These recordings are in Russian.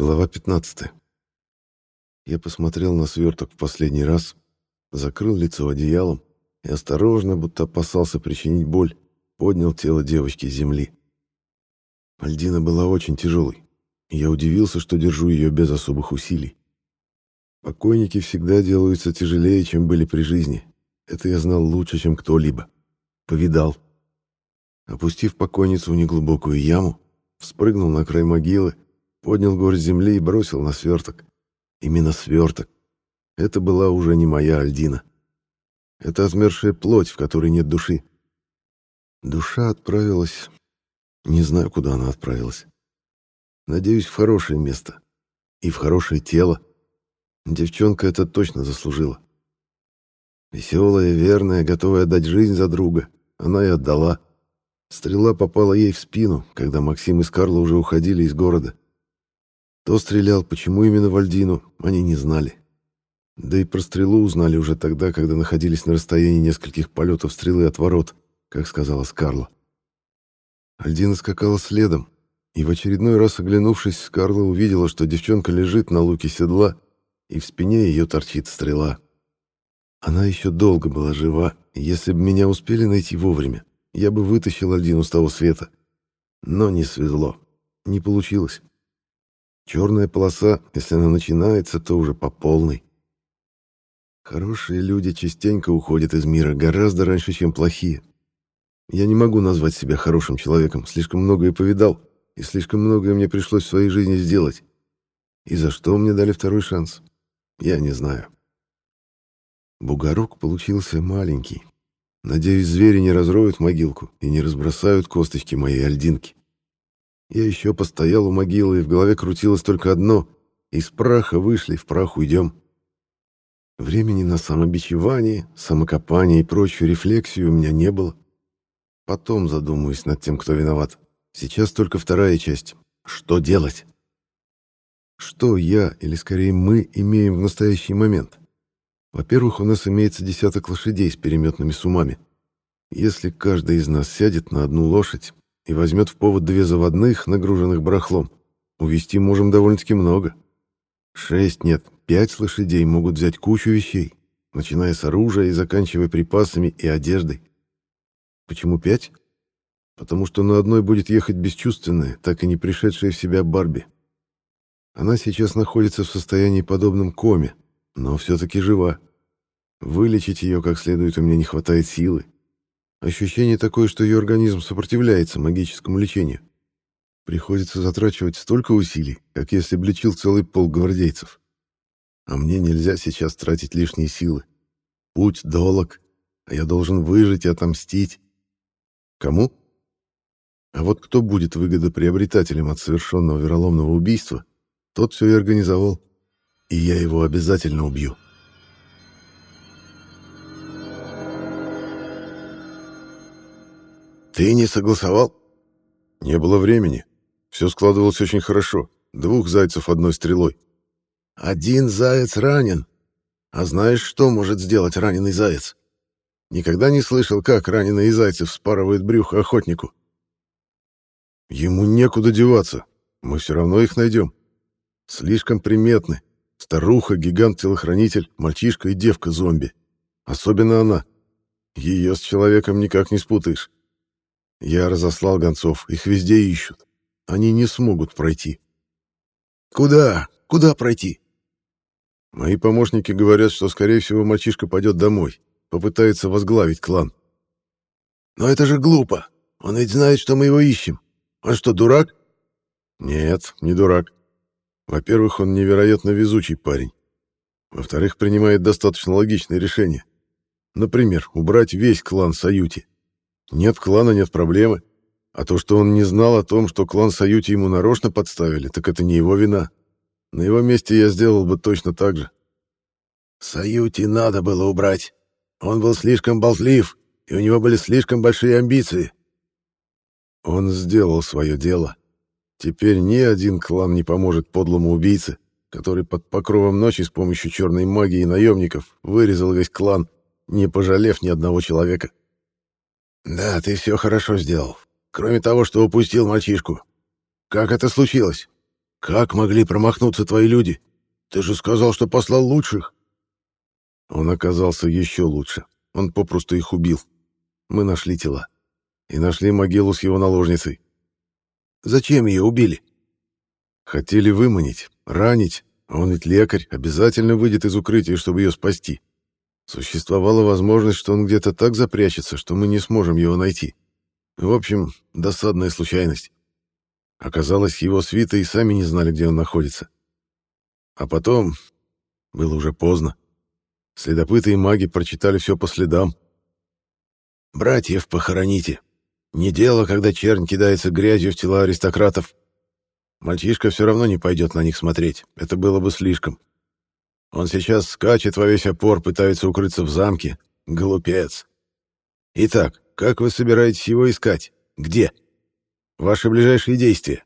Глава 15. Я посмотрел на сверток в последний раз, закрыл лицо одеялом и осторожно, будто опасался причинить боль, поднял тело девочки с земли. Альдина была очень тяжелой, и я удивился, что держу ее без особых усилий. Покойники всегда делаются тяжелее, чем были при жизни. Это я знал лучше, чем кто-либо. Повидал. Опустив покойницу в неглубокую яму, вспрыгнул на край могилы, поднял горсть земли и бросил на сверток. Именно сверток. Это была уже не моя Альдина. Это отмершая плоть, в которой нет души. Душа отправилась... Не знаю, куда она отправилась. Надеюсь, в хорошее место. И в хорошее тело. Девчонка это точно заслужила. Веселая, верная, готовая отдать жизнь за друга. Она и отдала. Стрела попала ей в спину, когда Максим и Скарла уже уходили из города. Кто стрелял, почему именно в Альдину, они не знали. Да и про стрелу узнали уже тогда, когда находились на расстоянии нескольких полетов стрелы от ворот, как сказала Скарла. Альдина скакала следом, и в очередной раз оглянувшись, Скарла увидела, что девчонка лежит на луке седла, и в спине ее торчит стрела. Она еще долго была жива, и если бы меня успели найти вовремя, я бы вытащил Альдину с того света. Но не свезло. Не получилось. Черная полоса, если она начинается, то уже по полной. Хорошие люди частенько уходят из мира гораздо раньше, чем плохие. Я не могу назвать себя хорошим человеком, слишком многое повидал, и слишком многое мне пришлось в своей жизни сделать. И за что мне дали второй шанс, я не знаю. Бугорок получился маленький, Надеюсь, звери не разроют могилку и не разбросают косточки моей альдинки. Я еще постоял у могилы, и в голове крутилось только одно — из праха вышли, в прах уйдем. Времени на самобичевание, самокопание и прочую рефлексию у меня не было. Потом задумаюсь над тем, кто виноват. Сейчас только вторая часть. Что делать? Что я, или скорее мы, имеем в настоящий момент? Во-первых, у нас имеется десяток лошадей с переметными сумами. Если каждый из нас сядет на одну лошадь и возьмет в повод две заводных, нагруженных барахлом, увести можем довольно-таки много. Шесть, нет, пять лошадей могут взять кучу вещей, начиная с оружия и заканчивая припасами и одеждой. Почему пять? Потому что на одной будет ехать бесчувственная, так и не пришедшая в себя Барби. Она сейчас находится в состоянии подобном коме, но все-таки жива. Вылечить ее как следует у меня не хватает силы. Ощущение такое, что ее организм сопротивляется магическому лечению. Приходится затрачивать столько усилий, как если бы лечил целый пол гвардейцев. А мне нельзя сейчас тратить лишние силы. Путь долог, а я должен выжить и отомстить. Кому? А вот кто будет выгодоприобретателем от совершенного вероломного убийства, тот все и организовал и я его обязательно убью. «Ты не согласовал?» «Не было времени. Все складывалось очень хорошо. Двух зайцев одной стрелой». «Один заяц ранен. А знаешь, что может сделать раненый заяц? Никогда не слышал, как раненые зайцы вспарывают брюхо охотнику». «Ему некуда деваться. Мы все равно их найдем. Слишком приметны. Старуха, гигант-телохранитель, мальчишка и девка-зомби. Особенно она. Ее с человеком никак не спутаешь. Я разослал гонцов, их везде ищут. Они не смогут пройти. Куда? Куда пройти? Мои помощники говорят, что, скорее всего, мальчишка пойдет домой, попытается возглавить клан. Но это же глупо. Он ведь знает, что мы его ищем. Он что, дурак? Нет, не дурак. Во-первых, он невероятно везучий парень. Во-вторых, принимает достаточно логичные решения. Например, убрать весь клан Саюти. Нет клана, нет проблемы. А то, что он не знал о том, что клан Саюти ему нарочно подставили, так это не его вина. На его месте я сделал бы точно так же. Саюти надо было убрать. Он был слишком болтлив, и у него были слишком большие амбиции. Он сделал свое дело. Теперь ни один клан не поможет подлому убийце, который под покровом ночи с помощью черной магии и наемников вырезал весь клан, не пожалев ни одного человека. Да, ты все хорошо сделал. Кроме того, что упустил мальчишку. Как это случилось? Как могли промахнуться твои люди? Ты же сказал, что послал лучших. Он оказался еще лучше. Он попросту их убил. Мы нашли тела. И нашли могилу с его наложницей. Зачем ее убили? Хотели выманить, ранить, он ведь лекарь, обязательно выйдет из укрытия, чтобы ее спасти. Существовала возможность, что он где-то так запрячется, что мы не сможем его найти. В общем, досадная случайность. Оказалось, его свита и сами не знали, где он находится. А потом... Было уже поздно. Следопыты и маги прочитали все по следам. «Братьев похороните. Не дело, когда чернь кидается грязью в тела аристократов. Мальчишка все равно не пойдет на них смотреть. Это было бы слишком. Он сейчас скачет во весь опор, пытается укрыться в замке. Глупец. Итак, как вы собираетесь его искать? Где? Ваши ближайшие действия?»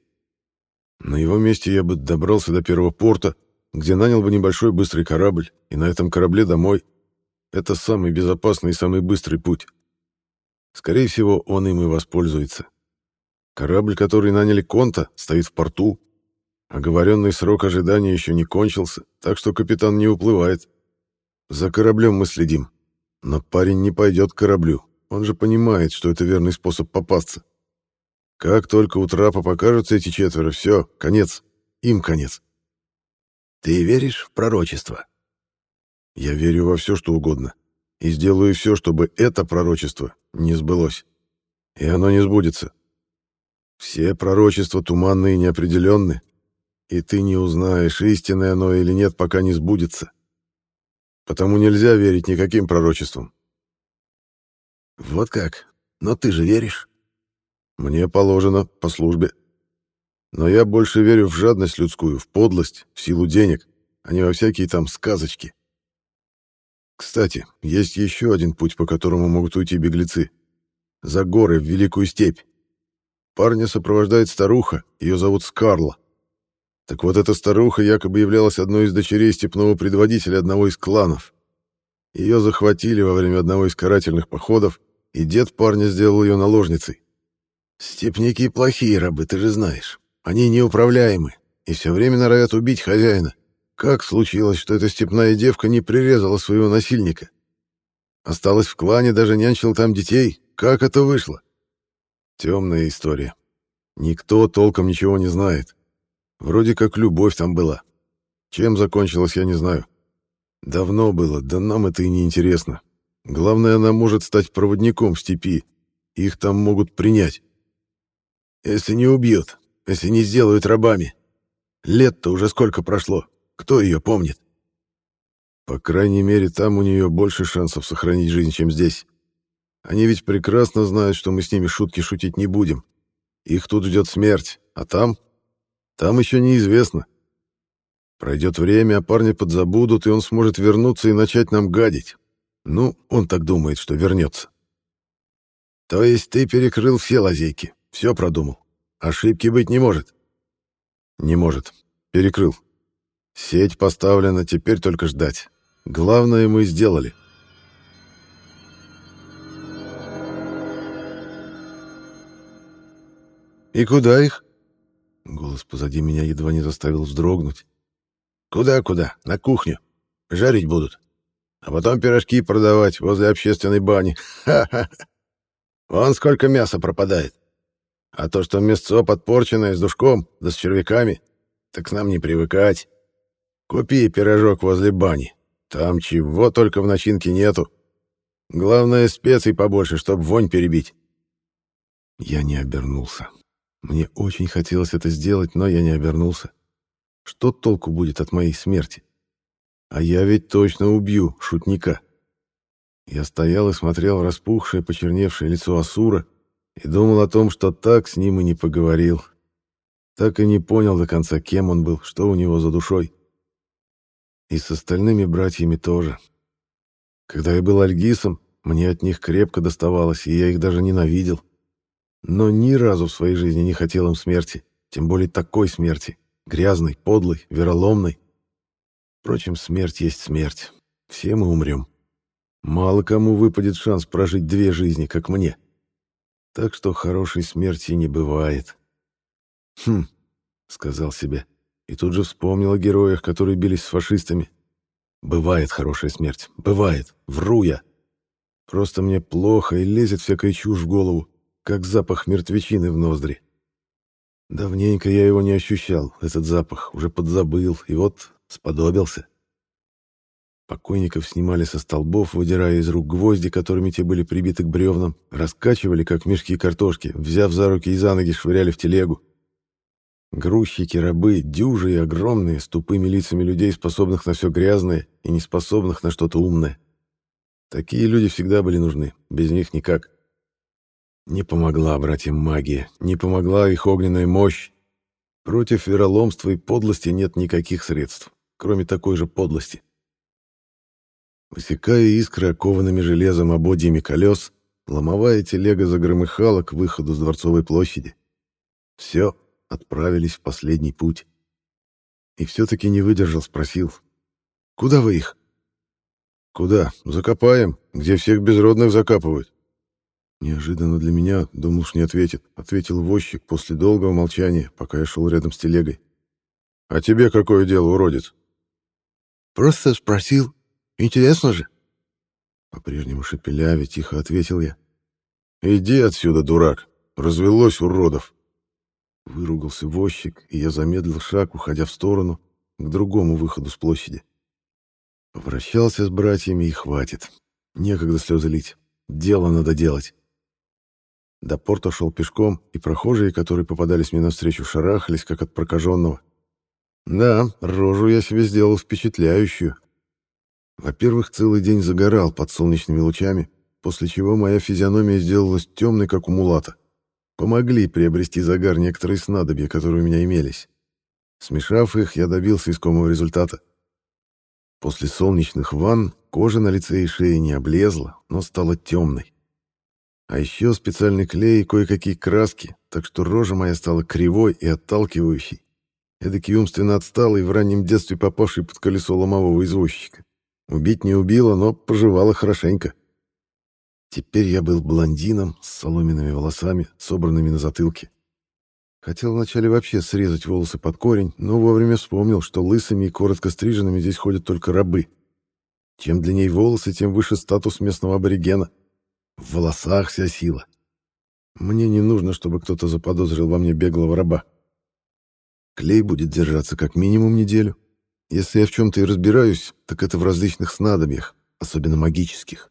На его месте я бы добрался до первого порта, где нанял бы небольшой быстрый корабль, и на этом корабле домой. Это самый безопасный и самый быстрый путь. Скорее всего, он им и воспользуется. Корабль, который наняли Конта, стоит в порту. Оговоренный срок ожидания еще не кончился, так что капитан не уплывает. За кораблем мы следим. Но парень не пойдет к кораблю. Он же понимает, что это верный способ попасться. Как только у трапа покажутся эти четверо, все, конец. Им конец. Ты веришь в пророчество? Я верю во все, что угодно. И сделаю все, чтобы это пророчество не сбылось. И оно не сбудется. Все пророчества туманные и неопределенны, и ты не узнаешь, истинное оно или нет, пока не сбудется. Потому нельзя верить никаким пророчествам. Вот как? Но ты же веришь? Мне положено, по службе. Но я больше верю в жадность людскую, в подлость, в силу денег, а не во всякие там сказочки. Кстати, есть еще один путь, по которому могут уйти беглецы. За горы, в Великую Степь. Парня сопровождает старуха, ее зовут Скарла. Так вот, эта старуха якобы являлась одной из дочерей степного предводителя одного из кланов. Ее захватили во время одного из карательных походов, и дед парня сделал ее наложницей. Степники плохие рабы, ты же знаешь. Они неуправляемы и все время норовят убить хозяина. Как случилось, что эта степная девка не прирезала своего насильника? Осталась в клане, даже нянчила там детей. Как это вышло? Темная история. Никто толком ничего не знает. Вроде как любовь там была. Чем закончилась, я не знаю. Давно было, да нам это и не интересно. Главное, она может стать проводником в степи. Их там могут принять. Если не убьют, если не сделают рабами. Лет-то уже сколько прошло. Кто ее помнит? По крайней мере, там у нее больше шансов сохранить жизнь, чем здесь. Они ведь прекрасно знают, что мы с ними шутки шутить не будем. Их тут ждет смерть, а там... Там еще неизвестно. Пройдет время, а парни подзабудут, и он сможет вернуться и начать нам гадить. Ну, он так думает, что вернется. То есть ты перекрыл все лазейки, все продумал. Ошибки быть не может. Не может. Перекрыл. Сеть поставлена, теперь только ждать. Главное мы сделали. «И куда их?» Голос позади меня едва не заставил вздрогнуть. «Куда-куда? На кухню. Жарить будут. А потом пирожки продавать возле общественной бани. Ха-ха! Вон сколько мяса пропадает. А то, что мясцо подпорченное с душком, да с червяками, так к нам не привыкать. Купи пирожок возле бани. Там чего только в начинке нету. Главное, специй побольше, чтобы вонь перебить. Я не обернулся. Мне очень хотелось это сделать, но я не обернулся. Что толку будет от моей смерти? А я ведь точно убью шутника. Я стоял и смотрел в распухшее, почерневшее лицо Асура, и думал о том, что так с ним и не поговорил. Так и не понял до конца, кем он был, что у него за душой. И с остальными братьями тоже. Когда я был Альгисом, мне от них крепко доставалось, и я их даже ненавидел. Но ни разу в своей жизни не хотел им смерти, тем более такой смерти, грязной, подлой, вероломной. Впрочем, смерть есть смерть. Все мы умрем. Мало кому выпадет шанс прожить две жизни, как мне. Так что хорошей смерти не бывает. «Хм», — сказал себе, и тут же вспомнил о героях, которые бились с фашистами. Бывает хорошая смерть, бывает, вру я. Просто мне плохо и лезет всякая чушь в голову, как запах мертвечины в ноздри. Давненько я его не ощущал, этот запах, уже подзабыл, и вот сподобился. Покойников снимали со столбов, выдирая из рук гвозди, которыми те были прибиты к бревнам, раскачивали, как мешки картошки, взяв за руки и за ноги, швыряли в телегу. Грузчики, рабы, дюжи и огромные, с тупыми лицами людей, способных на все грязное и не способных на что-то умное. Такие люди всегда были нужны, без них никак. Не помогла братьям магия, не помогла их огненная мощь. Против вероломства и подлости нет никаких средств, кроме такой же подлости. Высекая искры окованными железом ободьями колес, ломовая телега загромыхала к выходу с Дворцовой площади. Все, отправились в последний путь. И все-таки не выдержал, спросил. «Куда вы их?» «Куда? Закопаем, где всех безродных закапывают». Неожиданно для меня, думал, что не ответит, ответил возчик после долгого молчания, пока я шел рядом с телегой. «А тебе какое дело, уродец?» «Просто спросил», Интересно же. По-прежнему шепелявя, тихо ответил я. Иди отсюда, дурак. Развелось уродов. Выругался возчик, и я замедлил шаг, уходя в сторону, к другому выходу с площади. Попрощался с братьями и хватит. Некогда слезы лить. Дело надо делать. До порта шел пешком, и прохожие, которые попадались мне навстречу, шарахались, как от прокаженного. Да, рожу я себе сделал впечатляющую. Во-первых, целый день загорал под солнечными лучами, после чего моя физиономия сделалась темной, как у мулата. Помогли приобрести загар некоторые снадобья, которые у меня имелись. Смешав их, я добился искомого результата. После солнечных ванн кожа на лице и шее не облезла, но стала темной. А еще специальный клей и кое-какие краски, так что рожа моя стала кривой и отталкивающей, эдакий умственно отсталый, в раннем детстве попавший под колесо ломового извозчика. Убить не убила, но пожевала хорошенько. Теперь я был блондином с соломенными волосами, собранными на затылке. Хотел вначале вообще срезать волосы под корень, но вовремя вспомнил, что лысыми и коротко стриженными здесь ходят только рабы. Чем длиннее волосы, тем выше статус местного аборигена. В волосах вся сила. Мне не нужно, чтобы кто-то заподозрил во мне беглого раба. Клей будет держаться как минимум неделю, если я в чем-то и разбираюсь, так это в различных снадобьях, особенно магических.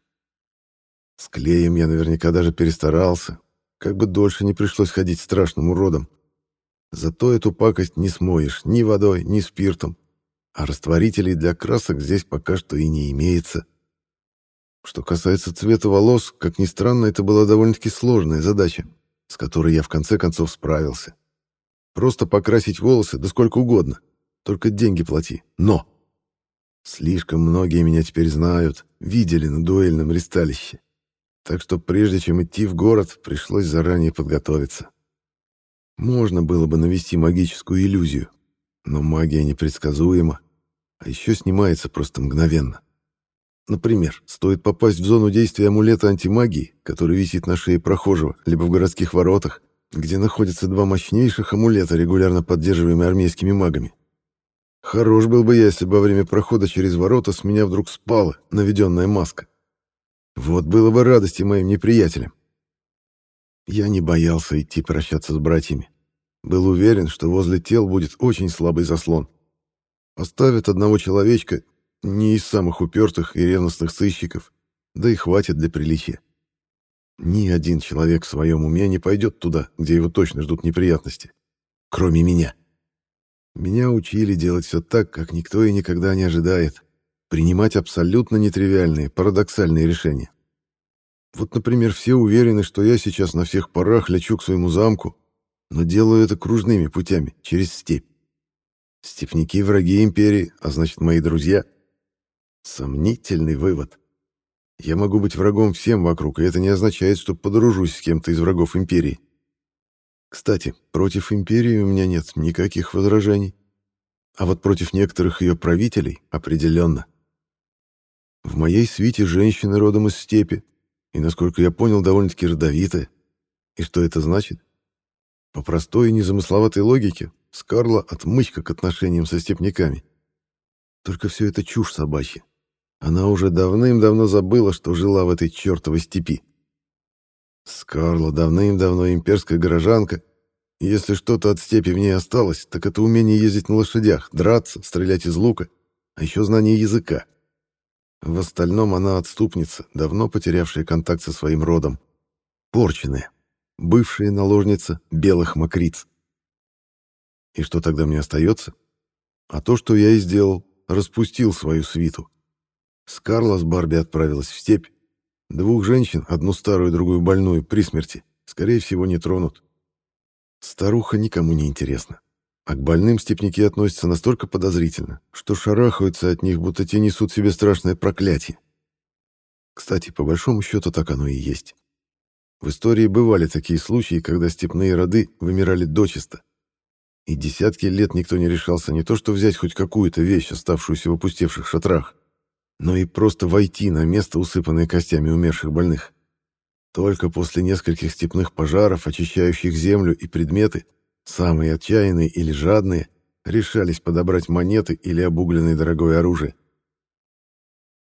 С клеем я наверняка даже перестарался, как бы дольше не пришлось ходить страшным уродом. Зато эту пакость не смоешь ни водой, ни спиртом, а растворителей для красок здесь пока что и не имеется. Что касается цвета волос, как ни странно, это была довольно-таки сложная задача, с которой я в конце концов справился. Просто покрасить волосы, да сколько угодно — только деньги плати. Но! Слишком многие меня теперь знают, видели на дуэльном ристалище. Так что прежде чем идти в город, пришлось заранее подготовиться. Можно было бы навести магическую иллюзию, но магия непредсказуема, а еще снимается просто мгновенно. Например, стоит попасть в зону действия амулета антимагии, который висит на шее прохожего, либо в городских воротах, где находятся два мощнейших амулета, регулярно поддерживаемые армейскими магами. Хорош был бы я, если бы во время прохода через ворота с меня вдруг спала наведенная маска. Вот было бы радости моим неприятелям. Я не боялся идти прощаться с братьями. Был уверен, что возле тел будет очень слабый заслон. Оставят одного человечка, не из самых упертых и ревностных сыщиков, да и хватит для приличия. Ни один человек в своем уме не пойдет туда, где его точно ждут неприятности. Кроме меня. Меня учили делать все так, как никто и никогда не ожидает. Принимать абсолютно нетривиальные, парадоксальные решения. Вот, например, все уверены, что я сейчас на всех парах лечу к своему замку, но делаю это кружными путями, через степь. Степники — враги империи, а значит, мои друзья. Сомнительный вывод. Я могу быть врагом всем вокруг, и это не означает, что подружусь с кем-то из врагов империи. Кстати, против империи у меня нет никаких возражений. А вот против некоторых ее правителей определенно. В моей свите женщины родом из степи, и, насколько я понял, довольно-таки родовитая. И что это значит? По простой и незамысловатой логике, Скарла отмычка к отношениям со степняками. Только все это чушь собачья. Она уже давным-давно забыла, что жила в этой чертовой степи. Скарла давным-давно имперская горожанка, если что-то от степи в ней осталось, так это умение ездить на лошадях, драться, стрелять из лука, а еще знание языка. В остальном она отступница, давно потерявшая контакт со своим родом. Порченная, бывшая наложница белых мокриц. И что тогда мне остается? А то, что я и сделал, распустил свою свиту. Скарла с Барби отправилась в степь. Двух женщин, одну старую другую больную, при смерти, скорее всего, не тронут. Старуха никому не интересна. А к больным степняки относятся настолько подозрительно, что шарахаются от них, будто те несут себе страшное проклятие. Кстати, по большому счету так оно и есть. В истории бывали такие случаи, когда степные роды вымирали дочисто. И десятки лет никто не решался не то что взять хоть какую-то вещь, оставшуюся в опустевших шатрах, но и просто войти на место, усыпанное костями умерших больных. Только после нескольких степных пожаров, очищающих землю и предметы, самые отчаянные или жадные решались подобрать монеты или обугленное дорогое оружие.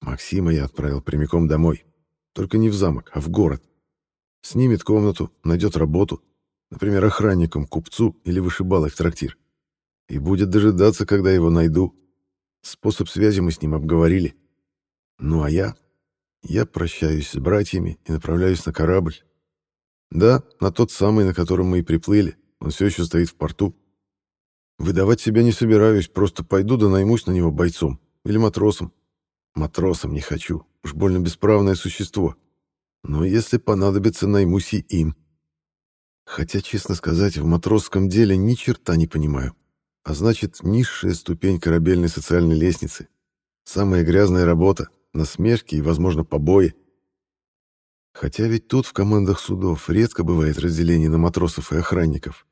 Максима я отправил прямиком домой. Только не в замок, а в город. Снимет комнату, найдет работу, например, охранником, купцу или вышибалой в трактир. И будет дожидаться, когда его найду. Способ связи мы с ним обговорили. Ну а я я прощаюсь с братьями и направляюсь на корабль. Да, на тот самый, на котором мы и приплыли. Он все еще стоит в порту. Выдавать себя не собираюсь, просто пойду да наймусь на него бойцом. Или матросом. Матросом не хочу, уж больно бесправное существо. Но если понадобится, наймусь и им. Хотя, честно сказать, в матросском деле ни черта не понимаю. А значит, низшая ступень корабельной социальной лестницы. Самая грязная работа, насмешки и, возможно, побои. Хотя ведь тут в командах судов редко бывает разделение на матросов и охранников.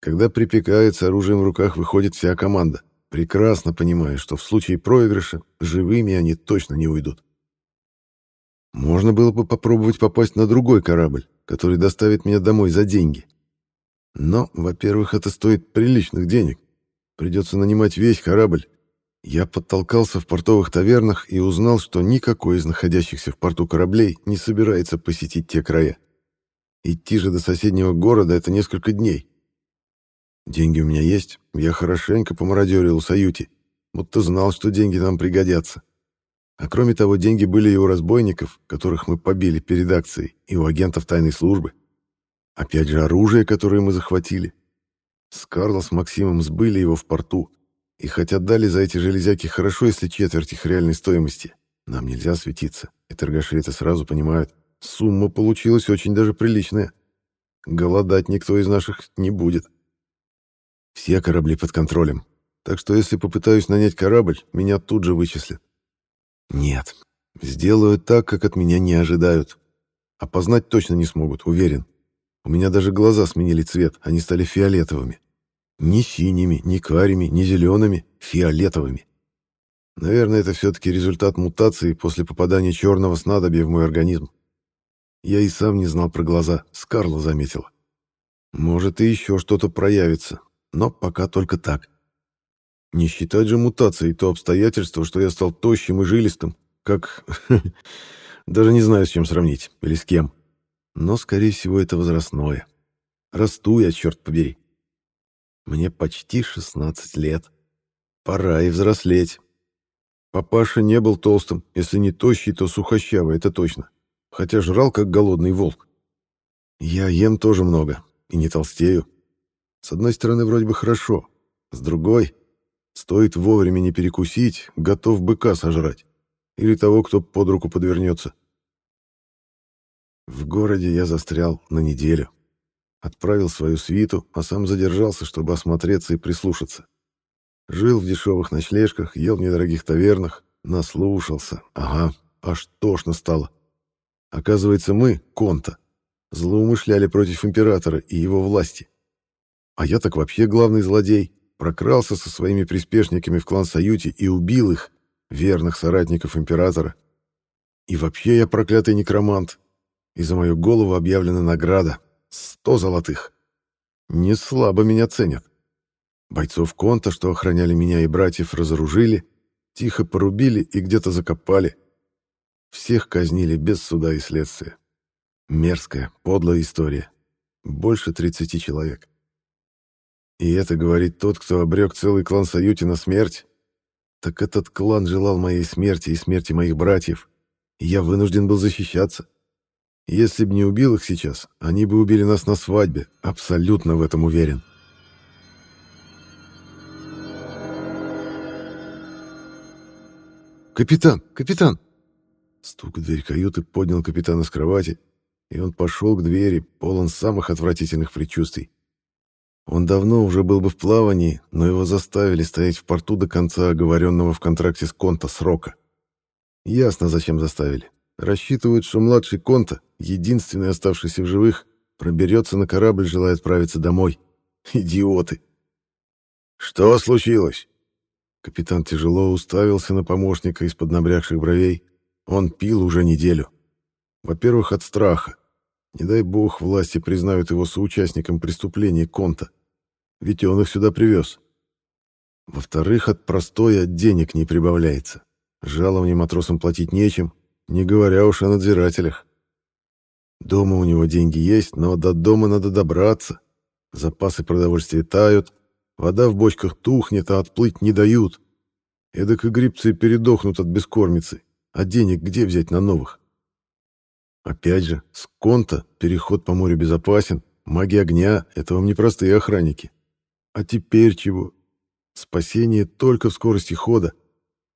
Когда припекает, с оружием в руках выходит вся команда, прекрасно понимая, что в случае проигрыша живыми они точно не уйдут. Можно было бы попробовать попасть на другой корабль, который доставит меня домой за деньги. Но, во-первых, это стоит приличных денег. Придется нанимать весь корабль, я подтолкался в портовых тавернах и узнал, что никакой из находящихся в порту кораблей не собирается посетить те края. Идти же до соседнего города — это несколько дней. Деньги у меня есть, я хорошенько помародерил у Саюти, будто знал, что деньги нам пригодятся. А кроме того, деньги были и у разбойников, которых мы побили перед акцией, и у агентов тайной службы. Опять же, оружие, которое мы захватили. С Карло с Максимом сбыли его в порту — и хотя дали за эти железяки хорошо, если четверть их реальной стоимости, нам нельзя светиться, и торгаши это сразу понимают. Сумма получилась очень даже приличная. Голодать никто из наших не будет. Все корабли под контролем, так что если попытаюсь нанять корабль, меня тут же вычислят. Нет, сделаю так, как от меня не ожидают. Опознать точно не смогут, уверен. У меня даже глаза сменили цвет, они стали фиолетовыми. Ни синими, ни карими, ни зелеными, фиолетовыми. Наверное, это все-таки результат мутации после попадания черного снадобья в мой организм. Я и сам не знал про глаза, Скарла заметила. Может, и еще что-то проявится, но пока только так. Не считать же мутацией то обстоятельство, что я стал тощим и жилистым, как... Даже не знаю, с чем сравнить, или с кем. Но, скорее всего, это возрастное. Расту я, черт побери. Мне почти 16 лет. Пора и взрослеть. Папаша не был толстым, если не тощий, то сухощавый, это точно. Хотя жрал, как голодный волк. Я ем тоже много и не толстею. С одной стороны, вроде бы хорошо. С другой, стоит вовремя не перекусить, готов быка сожрать. Или того, кто под руку подвернется. В городе я застрял на неделю. Отправил свою свиту, а сам задержался, чтобы осмотреться и прислушаться. Жил в дешевых ночлежках, ел в недорогих тавернах, наслушался. Ага, аж тошно стало. Оказывается, мы, Конта, злоумышляли против императора и его власти. А я так вообще главный злодей. Прокрался со своими приспешниками в клан Саюти и убил их, верных соратников императора. И вообще я проклятый некромант. И за мою голову объявлена награда Сто золотых. Не слабо меня ценят. Бойцов конта, что охраняли меня и братьев, разоружили, тихо порубили и где-то закопали. Всех казнили без суда и следствия. Мерзкая, подлая история. Больше 30 человек. И это говорит тот, кто обрек целый клан Саюти на смерть. Так этот клан желал моей смерти и смерти моих братьев. И я вынужден был защищаться. Если бы не убил их сейчас, они бы убили нас на свадьбе. Абсолютно в этом уверен. «Капитан! Капитан!» Стук в дверь каюты поднял капитана с кровати, и он пошел к двери, полон самых отвратительных предчувствий. Он давно уже был бы в плавании, но его заставили стоять в порту до конца оговоренного в контракте с Конта срока. Ясно, зачем заставили. Рассчитывают, что младший Конта, единственный оставшийся в живых, проберется на корабль, желая отправиться домой. Идиоты! «Что случилось?» Капитан тяжело уставился на помощника из-под набрякших бровей. Он пил уже неделю. Во-первых, от страха. Не дай бог власти признают его соучастником преступления Конта. Ведь он их сюда привез. Во-вторых, от простоя денег не прибавляется. Жалование матросам платить нечем, не говоря уж о надзирателях. Дома у него деньги есть, но до дома надо добраться. Запасы продовольствия тают, Вода в бочках тухнет, а отплыть не дают. Эдак и грибцы передохнут от бескормицы. А денег где взять на новых? Опять же, с конта переход по морю безопасен. Маги огня — это вам не простые охранники. А теперь чего? Спасение только в скорости хода.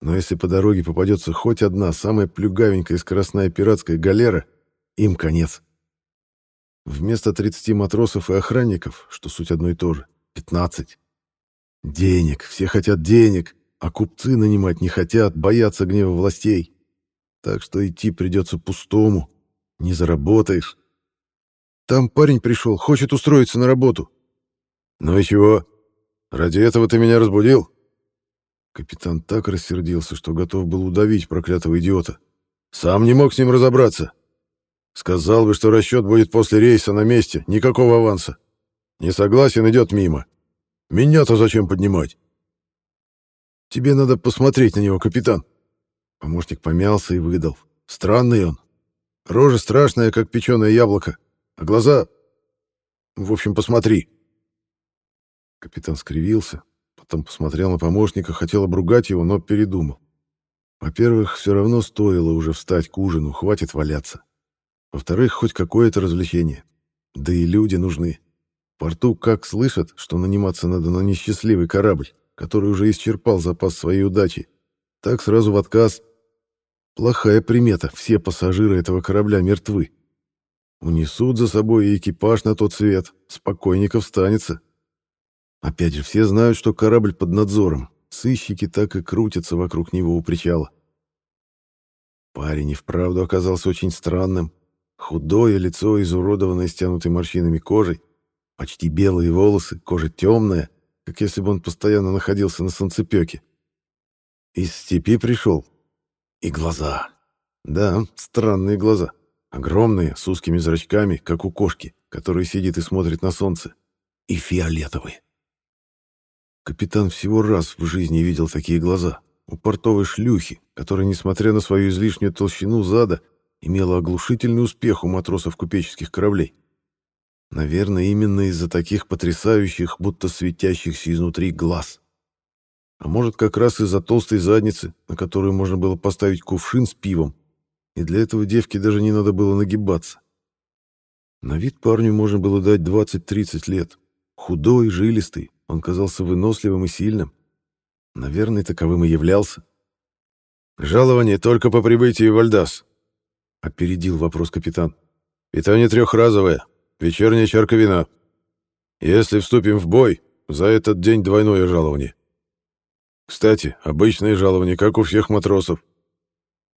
Но если по дороге попадется хоть одна самая плюгавенькая скоростная пиратская галера, им конец. Вместо 30 матросов и охранников, что суть одно и то же, 15. Денег, все хотят денег, а купцы нанимать не хотят, боятся гнева властей. Так что идти придется пустому, не заработаешь. Там парень пришел, хочет устроиться на работу. Ну и чего? Ради этого ты меня разбудил? Капитан так рассердился, что готов был удавить проклятого идиота. Сам не мог с ним разобраться. Сказал бы, что расчет будет после рейса на месте, никакого аванса. Не согласен, идет мимо. Меня-то зачем поднимать? Тебе надо посмотреть на него, капитан. Помощник помялся и выдал. Странный он. Рожа страшная, как печеное яблоко, а глаза... В общем, посмотри. Капитан скривился, потом посмотрел на помощника, хотел обругать его, но передумал. Во-первых, все равно стоило уже встать к ужину, хватит валяться. Во-вторых, хоть какое-то развлечение. Да и люди нужны порту как слышат, что наниматься надо на несчастливый корабль, который уже исчерпал запас своей удачи, так сразу в отказ. Плохая примета, все пассажиры этого корабля мертвы. Унесут за собой и экипаж на тот свет, спокойников станется. Опять же, все знают, что корабль под надзором, сыщики так и крутятся вокруг него у причала. Парень и вправду оказался очень странным. Худое лицо, изуродованное стянутой морщинами кожей, Почти белые волосы, кожа темная, как если бы он постоянно находился на солнцепеке. Из степи пришел. И глаза. Да, странные глаза. Огромные, с узкими зрачками, как у кошки, которая сидит и смотрит на солнце. И фиолетовые. Капитан всего раз в жизни видел такие глаза. У портовой шлюхи, которая, несмотря на свою излишнюю толщину зада, имела оглушительный успех у матросов купеческих кораблей. Наверное, именно из-за таких потрясающих, будто светящихся изнутри глаз. А может, как раз из-за толстой задницы, на которую можно было поставить кувшин с пивом, и для этого девке даже не надо было нагибаться. На вид парню можно было дать 20-30 лет. Худой, жилистый, он казался выносливым и сильным. Наверное, таковым и являлся. «Жалование только по прибытии в Альдас», — опередил вопрос капитан. «Питание трехразовое, вечерняя чарка вина. Если вступим в бой, за этот день двойное жалование. Кстати, обычное жалование, как у всех матросов.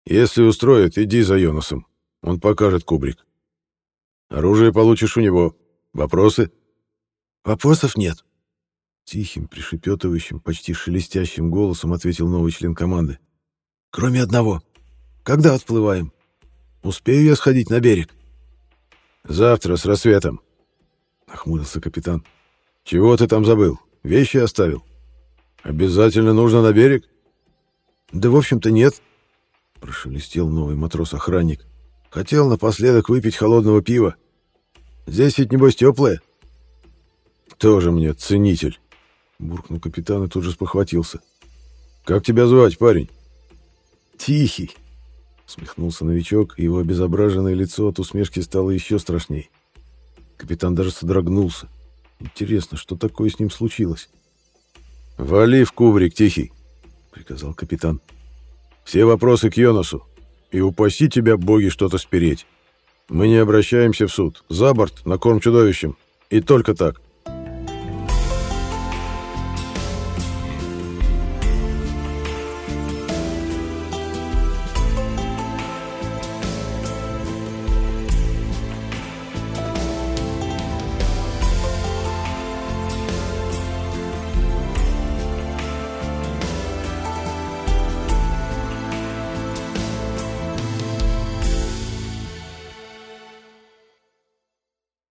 Если устроят, иди за Йонасом. Он покажет кубрик. Оружие получишь у него. Вопросы? Вопросов нет. Тихим, пришепетывающим, почти шелестящим голосом ответил новый член команды. Кроме одного. Когда отплываем? Успею я сходить на берег? Завтра с рассветом. Нахмурился капитан. Чего ты там забыл? Вещи оставил? Обязательно нужно на берег?» «Да, в общем-то, нет», — прошелестел новый матрос-охранник. «Хотел напоследок выпить холодного пива. Здесь ведь, небось, теплое». «Тоже мне ценитель», — буркнул капитан и тут же спохватился. «Как тебя звать, парень?» «Тихий», — смехнулся новичок, и его обезображенное лицо от усмешки стало еще страшней. Капитан даже содрогнулся. Интересно, что такое с ним случилось? «Вали в кубрик, Тихий», — приказал капитан. «Все вопросы к Йонасу. И упаси тебя, боги, что-то спереть. Мы не обращаемся в суд. За борт, на корм чудовищем. И только так».